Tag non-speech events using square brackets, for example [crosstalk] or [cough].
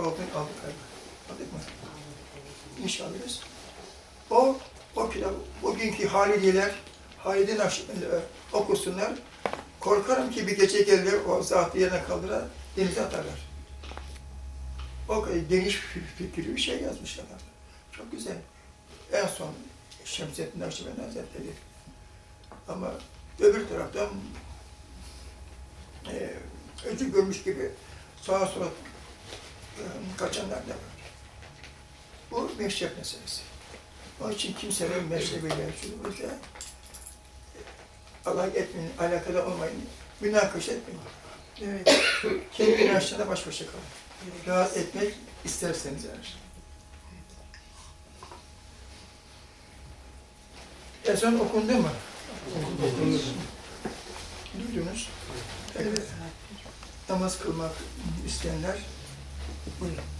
aldık, aldık galiba. Aldık mı? İnşallah alırız. O, o kitap, bugünkü Halidiler, Halid'in aş- e, okusunlar. Korkarım ki bir gece gelir, o zatı yerine kaldırar, denize atarlar. O geniş fi- fikirli bir şey yazmışlar. Çok güzel. En son Şemsettin Nakşibendi Hazretleri. Ama öbür taraftan e, öcü görmüş gibi sağa sola kaçanlar da var. Bu meşrep meselesi. Onun için kimsenin meşrebiyle şurada alay etmeyin, alakada olmayın, münakaşa etmeyin. Evet. [coughs] Kendi inançlarına baş başa kalın. Rahat etmek isterseniz eğer. Ezan okundu mu? Okundu. Duydunuz. Evet. Namaz kılmak isteyenler Bueno.